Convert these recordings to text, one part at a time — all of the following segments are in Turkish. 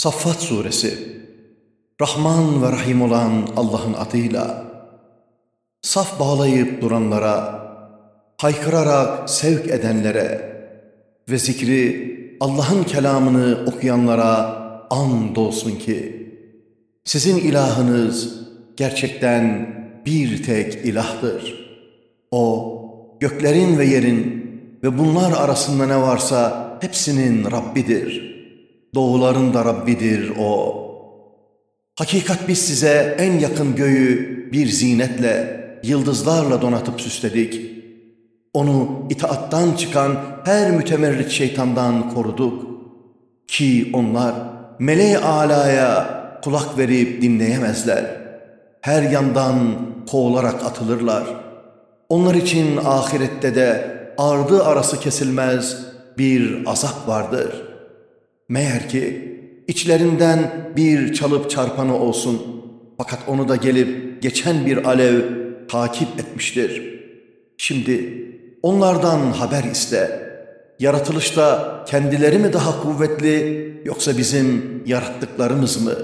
Saffat Suresi Rahman ve Rahim olan Allah'ın adıyla Saf bağlayıp duranlara, haykırarak sevk edenlere ve zikri Allah'ın kelamını okuyanlara and olsun ki sizin ilahınız gerçekten bir tek ilahdır. O göklerin ve yerin ve bunlar arasında ne varsa hepsinin Rabbidir. Doğuların da Rabbidir O. Hakikat biz size en yakın göğü bir zinetle, yıldızlarla donatıp süsledik. Onu itaattan çıkan her mütemerrit şeytandan koruduk. Ki onlar meleği alaya kulak verip dinleyemezler. Her yandan kovularak atılırlar. Onlar için ahirette de ardı arası kesilmez bir azap vardır. Meğer ki içlerinden bir çalıp çarpanı olsun. Fakat onu da gelip geçen bir alev takip etmiştir. Şimdi onlardan haber iste. Yaratılışta kendileri mi daha kuvvetli yoksa bizim yarattıklarımız mı?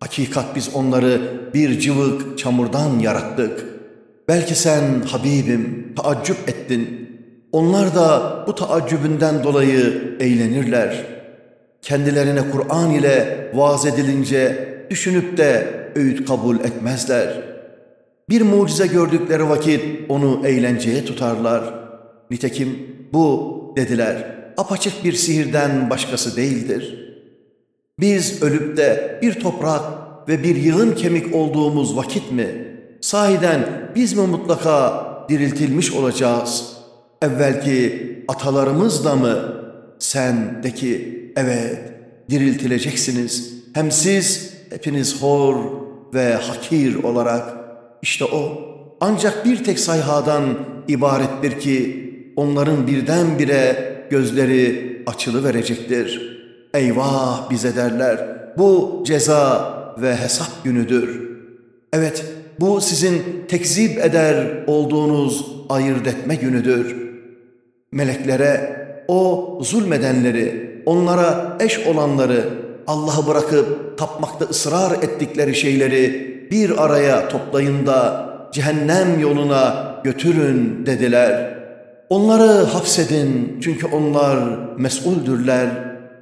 Hakikat biz onları bir cıvık çamurdan yarattık. Belki sen Habibim taaccüp ettin. Onlar da bu taaccübünden dolayı eğlenirler. Kendilerine Kur'an ile vaaz edilince düşünüp de öğüt kabul etmezler. Bir mucize gördükleri vakit onu eğlenceye tutarlar. Nitekim bu dediler apaçık bir sihirden başkası değildir. Biz ölüp de bir toprak ve bir yığın kemik olduğumuz vakit mi? Sahiden biz mi mutlaka diriltilmiş olacağız? Evvelki atalarımız da mı? Sen de ki evet diriltileceksiniz. Hem siz hepiniz hor ve hakir olarak işte o ancak bir tek sayhadan ibarettir ki onların birdenbire gözleri açılı verecektir. Eyvah bize derler. Bu ceza ve hesap günüdür. Evet, bu sizin tekzip eder olduğunuz ayırt etme günüdür. Meleklere o zulmedenleri, onlara eş olanları, Allah'ı bırakıp tapmakta ısrar ettikleri şeyleri bir araya toplayın da cehennem yoluna götürün dediler. Onları hapsedin çünkü onlar mesuldürler.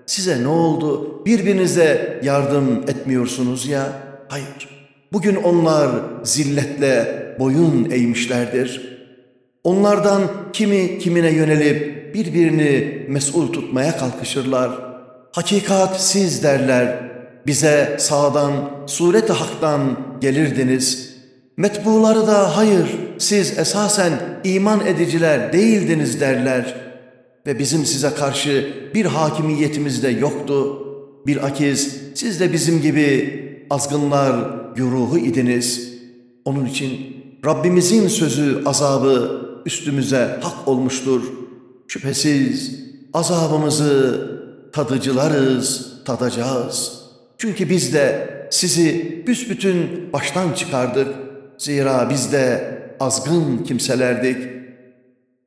Size ne oldu? Birbirinize yardım etmiyorsunuz ya? Hayır. Bugün onlar zilletle boyun eğmişlerdir. Onlardan kimi kimine yönelip birbirini mesul tutmaya kalkışırlar. Hakikat siz derler. Bize sağdan, sureti haktan gelirdiniz. Metbuları da hayır, siz esasen iman ediciler değildiniz derler. Ve bizim size karşı bir hakimiyetimiz de yoktu. Bir akiz, siz de bizim gibi azgınlar güruhu idiniz. Onun için Rabbimizin sözü azabı üstümüze hak olmuştur. Şüphesiz azabımızı tadıcılarız, tadacağız. Çünkü biz de sizi büsbütün baştan çıkardık. Zira biz de azgın kimselerdik.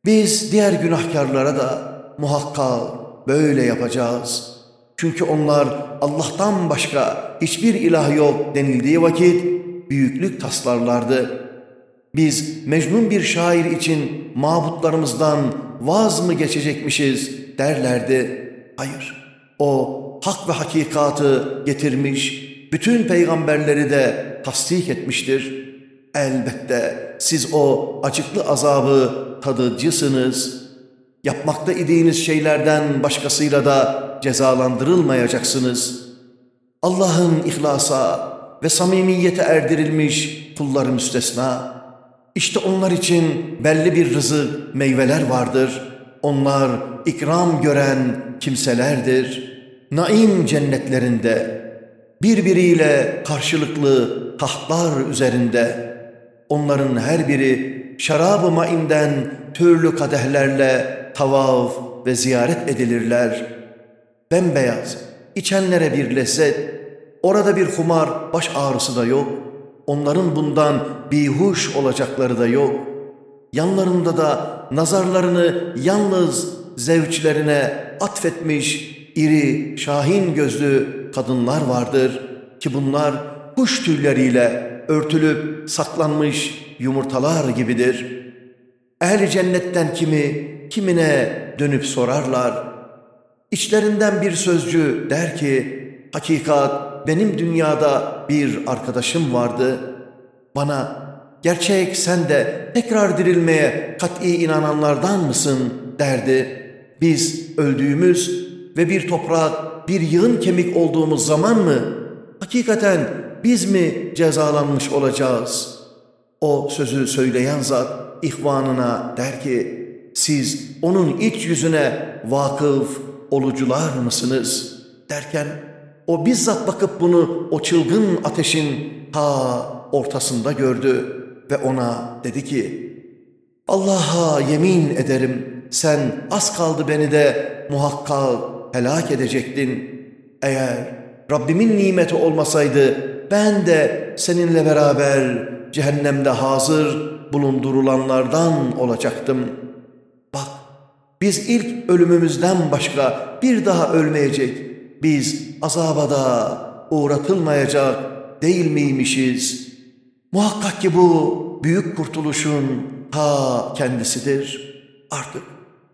Biz diğer günahkarlara da muhakkak böyle yapacağız. Çünkü onlar Allah'tan başka hiçbir ilah yok denildiği vakit büyüklük taslarlardı. Biz mecnun bir şair için mabutlarımızdan vaz mı geçecekmişiz derlerdi. Hayır, o hak ve hakikatı getirmiş, bütün peygamberleri de tasdik etmiştir. Elbette siz o acıklı azabı tadıcısınız. Yapmakta idiğiniz şeylerden başkasıyla da cezalandırılmayacaksınız. Allah'ın ihlasa ve samimiyete erdirilmiş kulları müstesna. İşte onlar için belli bir rızık, meyveler vardır. Onlar ikram gören kimselerdir. Naim cennetlerinde, birbiriyle karşılıklı tahtlar üzerinde, onların her biri şarab-ı mainden türlü kadehlerle tavaf ve ziyaret edilirler. Bembeyaz, içenlere bir lezzet, orada bir humar, baş ağrısı da yok. Onların bundan bihuş olacakları da yok. Yanlarında da nazarlarını yalnız zevçlerine atfetmiş iri, şahin gözlü kadınlar vardır ki bunlar kuş tüyleriyle örtülüp saklanmış yumurtalar gibidir. Ehli cennetten kimi, kimine dönüp sorarlar. İçlerinden bir sözcü der ki, hakikat benim dünyada bir arkadaşım vardı. Bana gerçek sen de tekrar dirilmeye kat'i inananlardan mısın derdi. Biz öldüğümüz ve bir toprak, bir yığın kemik olduğumuz zaman mı hakikaten biz mi cezalanmış olacağız? O sözü söyleyen zat ihvanına der ki, siz onun iç yüzüne vakıf olucular mısınız? Derken o bizzat bakıp bunu o çılgın ateşin ta ortasında gördü ve ona dedi ki, Allah'a yemin ederim sen az kaldı beni de muhakkak helak edecektin. Eğer Rabbimin nimeti olmasaydı ben de seninle beraber cehennemde hazır bulundurulanlardan olacaktım. Bak biz ilk ölümümüzden başka bir daha ölmeyecek. Biz azaba da uğratılmayacak değil miymişiz? Muhakkak ki bu büyük kurtuluşun ta kendisidir. Artık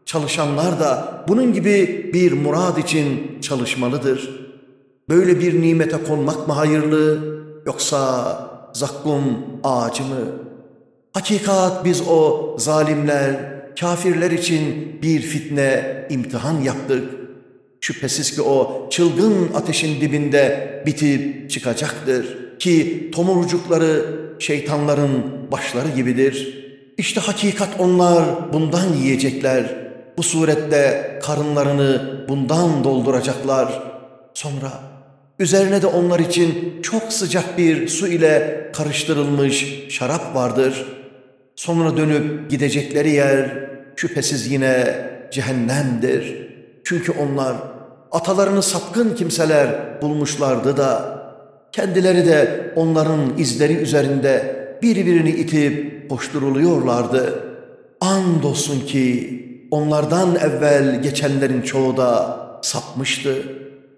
çalışanlar da bunun gibi bir murad için çalışmalıdır. Böyle bir nimete konmak mı hayırlı yoksa zakkum ağacı mı? Hakikat biz o zalimler, kafirler için bir fitne, imtihan yaptık. Şüphesiz ki o çılgın ateşin dibinde bitip çıkacaktır ki tomurcukları şeytanların başları gibidir. İşte hakikat onlar bundan yiyecekler. Bu surette karınlarını bundan dolduracaklar. Sonra üzerine de onlar için çok sıcak bir su ile karıştırılmış şarap vardır. Sonra dönüp gidecekleri yer şüphesiz yine cehennemdir. Çünkü onlar atalarını sapkın kimseler bulmuşlardı da kendileri de onların izleri üzerinde birbirini itip koşturuluyorlardı. Andolsun ki onlardan evvel geçenlerin çoğu da sapmıştı.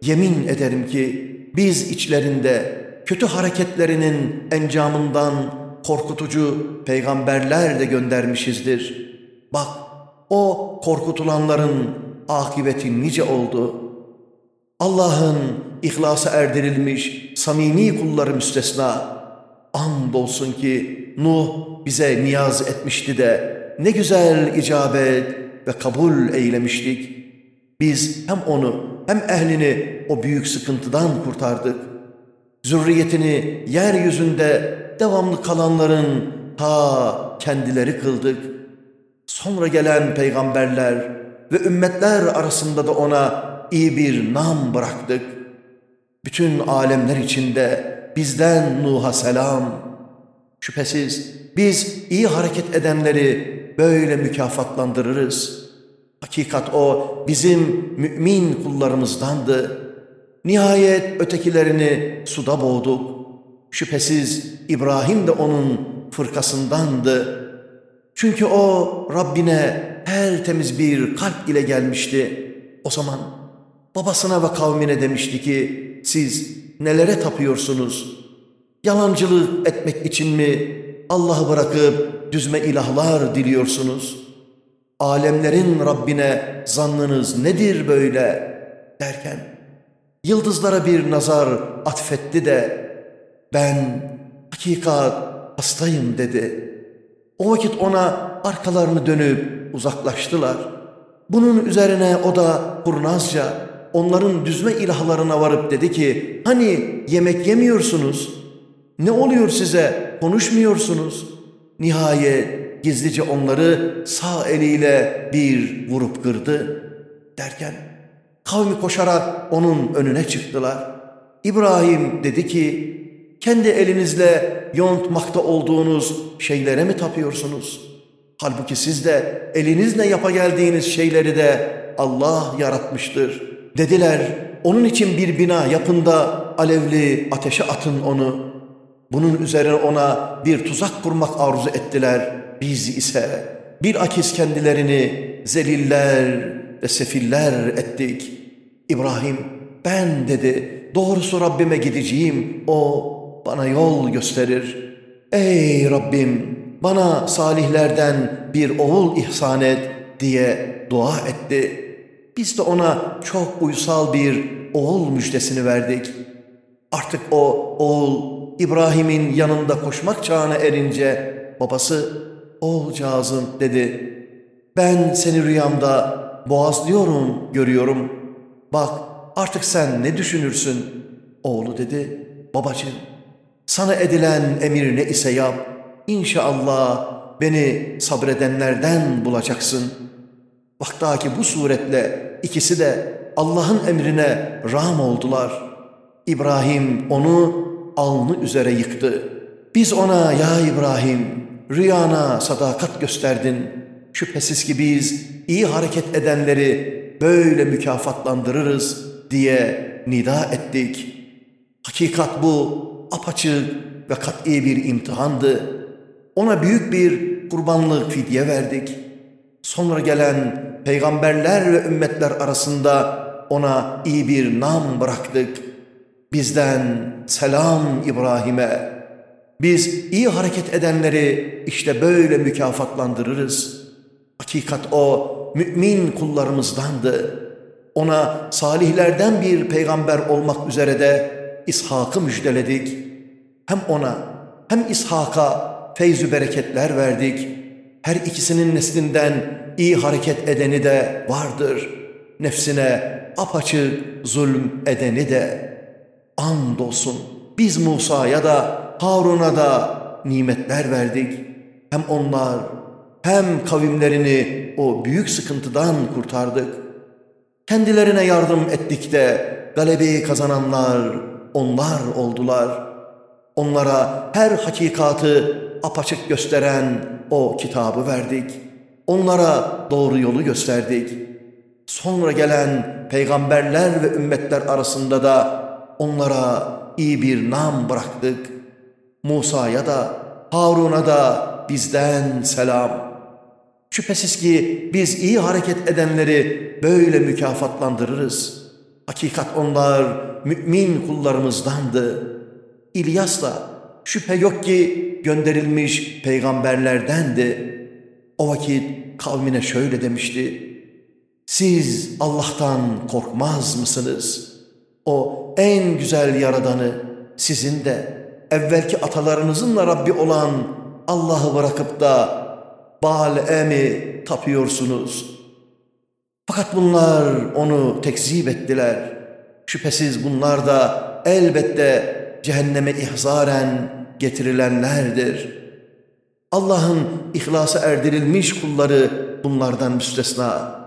Yemin ederim ki biz içlerinde kötü hareketlerinin encamından korkutucu peygamberler de göndermişizdir. Bak o korkutulanların akıbeti nice oldu. Allah'ın ihlasa erdirilmiş samimi kulları müstesna. Andolsun ki Nuh bize niyaz etmişti de ne güzel icabet ve kabul eylemiştik. Biz hem onu hem ehlini o büyük sıkıntıdan kurtardık. Zürriyetini yeryüzünde devamlı kalanların ta kendileri kıldık. Sonra gelen peygamberler ve ümmetler arasında da ona iyi bir nam bıraktık. Bütün alemler içinde bizden Nuh'a selam. Şüphesiz biz iyi hareket edenleri böyle mükafatlandırırız. Hakikat o bizim mümin kullarımızdandı. Nihayet ötekilerini suda boğduk. Şüphesiz İbrahim de onun fırkasındandı. Çünkü o Rabbine her temiz bir kalp ile gelmişti. O zaman babasına ve kavmine demişti ki siz nelere tapıyorsunuz? Yalancılık etmek için mi Allah'ı bırakıp düzme ilahlar diliyorsunuz? Alemlerin Rabbine zannınız nedir böyle derken yıldızlara bir nazar atfetti de ben hakikat hastayım dedi. O vakit ona arkalarını dönüp uzaklaştılar. Bunun üzerine o da kurnazca onların düzme ilahlarına varıp dedi ki hani yemek yemiyorsunuz? Ne oluyor size? Konuşmuyorsunuz. Nihayet gizlice onları sağ eliyle bir vurup kırdı. Derken kavmi koşarak onun önüne çıktılar. İbrahim dedi ki kendi elinizle yontmakta olduğunuz şeylere mi tapıyorsunuz? Halbuki siz de elinizle yapa geldiğiniz şeyleri de Allah yaratmıştır. Dediler onun için bir bina yapın da alevli ateşe atın onu. Bunun üzerine ona bir tuzak kurmak arzu ettiler. Biz ise bir akis kendilerini zeliller ve sefiller ettik. İbrahim ben dedi doğrusu Rabbime gideceğim. O bana yol gösterir. Ey Rabbim bana salihlerden bir oğul ihsan et diye dua etti. Biz de ona çok uysal bir oğul müjdesini verdik. Artık o oğul İbrahim'in yanında koşmak çağına erince babası oğulcağızım dedi. Ben seni rüyamda boğazlıyorum görüyorum. Bak artık sen ne düşünürsün? Oğlu dedi. Babacığım sana edilen emir ne ise yap. İnşallah beni sabredenlerden bulacaksın. Bak ki bu suretle ikisi de Allah'ın emrine ram oldular. İbrahim onu alnı üzere yıktı. Biz ona ya İbrahim rüyana sadakat gösterdin. Şüphesiz ki biz iyi hareket edenleri böyle mükafatlandırırız diye nida ettik. Hakikat bu apaçık ve kat'i bir imtihandı. Ona büyük bir kurbanlık fidye verdik. Sonra gelen peygamberler ve ümmetler arasında ona iyi bir nam bıraktık. Bizden selam İbrahim'e. Biz iyi hareket edenleri işte böyle mükafatlandırırız. Hakikat o mümin kullarımızdandı. Ona salihlerden bir peygamber olmak üzere de İshak'ı müjdeledik. Hem ona hem İshak'a feyzü bereketler verdik. Her ikisinin neslinden iyi hareket edeni de vardır. Nefsine apaçık zulm edeni de. Andolsun biz Musa'ya da Harun'a da nimetler verdik. Hem onlar hem kavimlerini o büyük sıkıntıdan kurtardık. Kendilerine yardım ettik de galebeyi kazananlar onlar oldular. Onlara her hakikatı apaçık gösteren o kitabı verdik. Onlara doğru yolu gösterdik. Sonra gelen peygamberler ve ümmetler arasında da onlara iyi bir nam bıraktık. Musa'ya da Harun'a da bizden selam. Şüphesiz ki biz iyi hareket edenleri böyle mükafatlandırırız. Hakikat onlar mümin kullarımızdandı. İlyas da şüphe yok ki gönderilmiş peygamberlerdendi. O vakit kavmine şöyle demişti. Siz Allah'tan korkmaz mısınız? O en güzel yaradanı sizin de evvelki atalarınızın da Rabbi olan Allah'ı bırakıp da Baal'e mi tapıyorsunuz? Fakat bunlar onu tekzip ettiler. Şüphesiz bunlar da elbette cehenneme ihzaren getirilenlerdir. Allah'ın ihlasa erdirilmiş kulları bunlardan müstesna.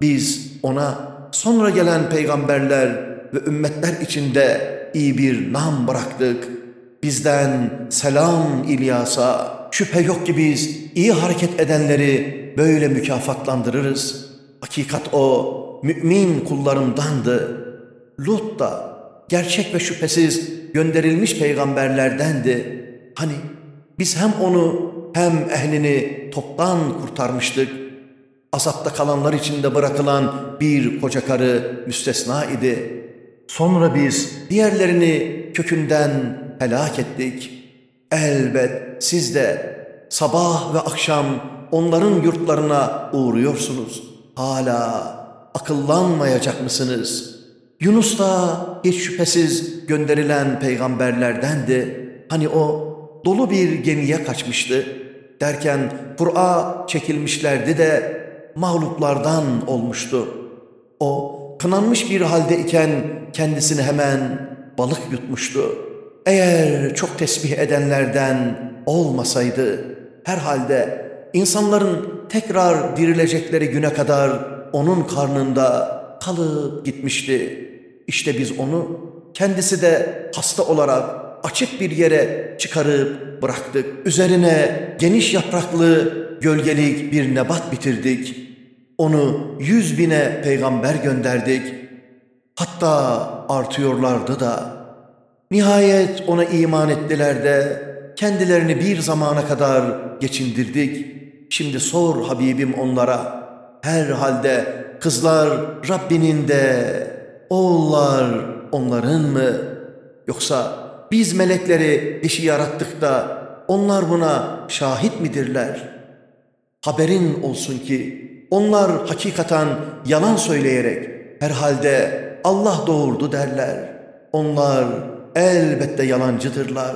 Biz ona sonra gelen peygamberler ve ümmetler içinde iyi bir nam bıraktık. Bizden selam İlyas'a. Şüphe yok ki biz iyi hareket edenleri böyle mükafatlandırırız. Hakikat o mümin kullarımdandı. Lut da gerçek ve şüphesiz gönderilmiş peygamberlerdendi. Hani biz hem onu hem ehlini toptan kurtarmıştık. Azapta kalanlar içinde bırakılan bir koca karı müstesna idi. Sonra biz diğerlerini kökünden helak ettik. Elbet siz de sabah ve akşam onların yurtlarına uğruyorsunuz. Hala akıllanmayacak mısınız? Yunus da hiç şüphesiz gönderilen peygamberlerdendi. Hani o dolu bir gemiye kaçmıştı. Derken Kur'a çekilmişlerdi de mağluplardan olmuştu. O kınanmış bir halde iken kendisini hemen balık yutmuştu. Eğer çok tesbih edenlerden olmasaydı herhalde insanların tekrar dirilecekleri güne kadar onun karnında kalıp gitmişti. İşte biz onu kendisi de hasta olarak açık bir yere çıkarıp bıraktık. Üzerine geniş yapraklı gölgelik bir nebat bitirdik. Onu yüz bine peygamber gönderdik. Hatta artıyorlardı da. Nihayet ona iman ettiler de kendilerini bir zamana kadar geçindirdik. Şimdi sor Habibim onlara. Her halde kızlar Rabbinin de oğullar onların mı? Yoksa biz melekleri dişi yarattık da onlar buna şahit midirler? Haberin olsun ki onlar hakikaten yalan söyleyerek herhalde Allah doğurdu derler. Onlar elbette yalancıdırlar.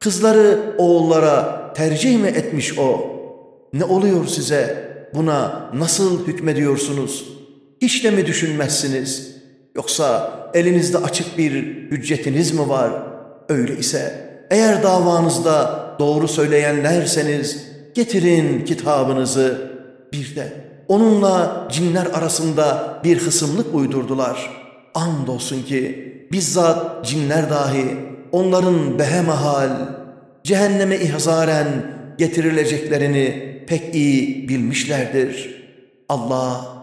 Kızları oğullara tercih mi etmiş o? Ne oluyor size? Buna nasıl hükmediyorsunuz? Hiç de mi düşünmezsiniz? Yoksa elinizde açık bir hüccetiniz mi var? Öyle ise eğer davanızda doğru söyleyenlerseniz getirin kitabınızı. Bir de onunla cinler arasında bir hısımlık uydurdular. Andolsun ki bizzat cinler dahi onların behemahal, cehenneme ihzaren getirileceklerini pek iyi bilmişlerdir. Allah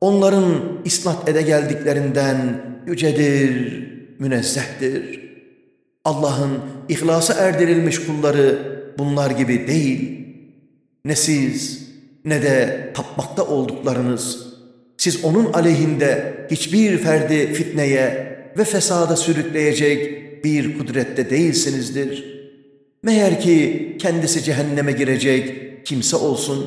onların isnat ede geldiklerinden yücedir, münezzehtir. Allah'ın ihlasa erdirilmiş kulları bunlar gibi değil. Ne siz ne de tapmakta olduklarınız. Siz onun aleyhinde hiçbir ferdi fitneye ve fesada sürükleyecek bir kudrette değilsinizdir. Meğer ki kendisi cehenneme girecek kimse olsun.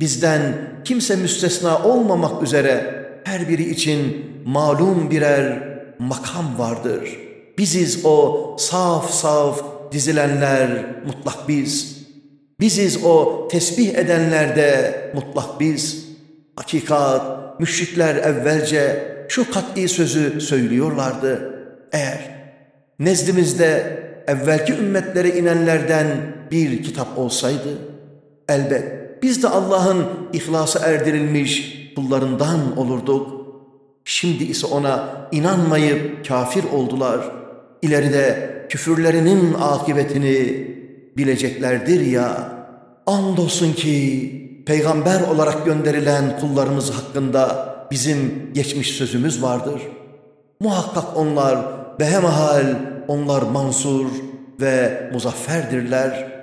Bizden kimse müstesna olmamak üzere her biri için malum birer makam vardır. Biziz o saf saf dizilenler mutlak biz. Biziz o tesbih edenler de mutlak biz. Hakikat, müşrikler evvelce şu kat'i sözü söylüyorlardı. Eğer nezdimizde evvelki ümmetlere inenlerden bir kitap olsaydı, elbet biz de Allah'ın ihlası erdirilmiş kullarından olurduk. Şimdi ise ona inanmayıp kafir oldular. İleride küfürlerinin akıbetini bileceklerdir ya. Andolsun ki peygamber olarak gönderilen kullarımız hakkında bizim geçmiş sözümüz vardır. Muhakkak onlar behemahal, onlar mansur ve muzafferdirler.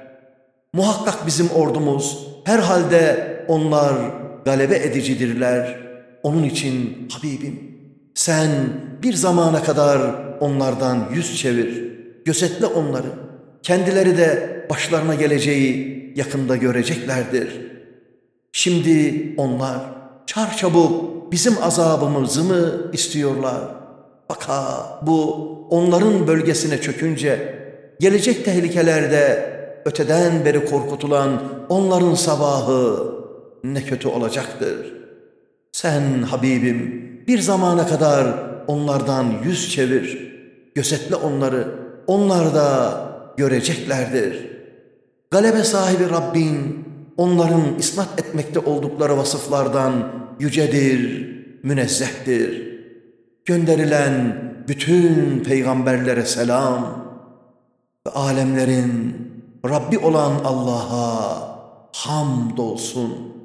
Muhakkak bizim ordumuz herhalde onlar galebe edicidirler. Onun için Habibim sen bir zamana kadar onlardan yüz çevir. Gözetle onları. Kendileri de başlarına geleceği yakında göreceklerdir. Şimdi onlar çarçabuk bizim azabımızı mı istiyorlar? Baka bu onların bölgesine çökünce gelecek tehlikelerde öteden beri korkutulan onların sabahı ne kötü olacaktır. Sen Habibim bir zamana kadar onlardan yüz çevir. Gözetle onları. Onlar da göreceklerdir. Galebe sahibi Rabbin onların isnat etmekte oldukları vasıflardan yücedir, münezzehtir. Gönderilen bütün peygamberlere selam ve alemlerin Rabbi olan Allah'a hamdolsun.